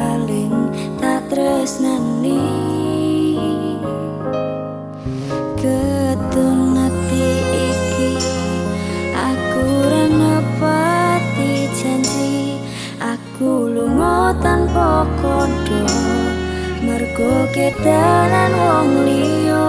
paling tak tresnani. Ketunati iki aku renepati janji. Aku lunga tanpa kodo mergo ketenan wong liya.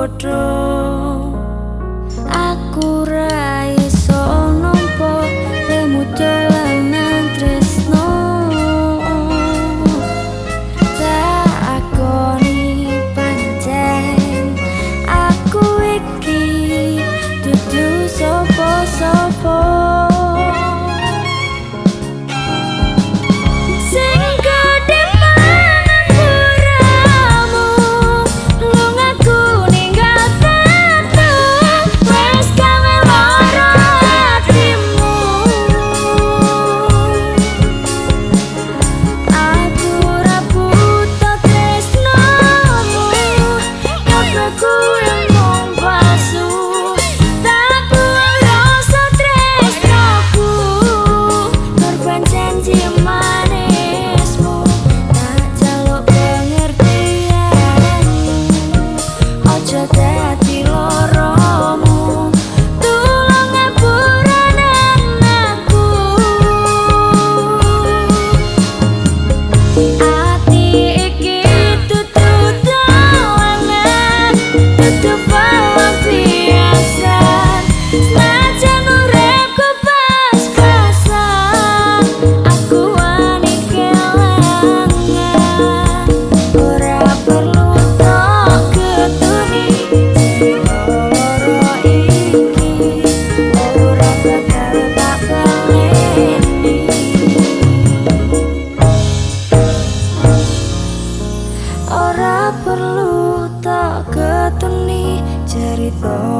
Potro I road.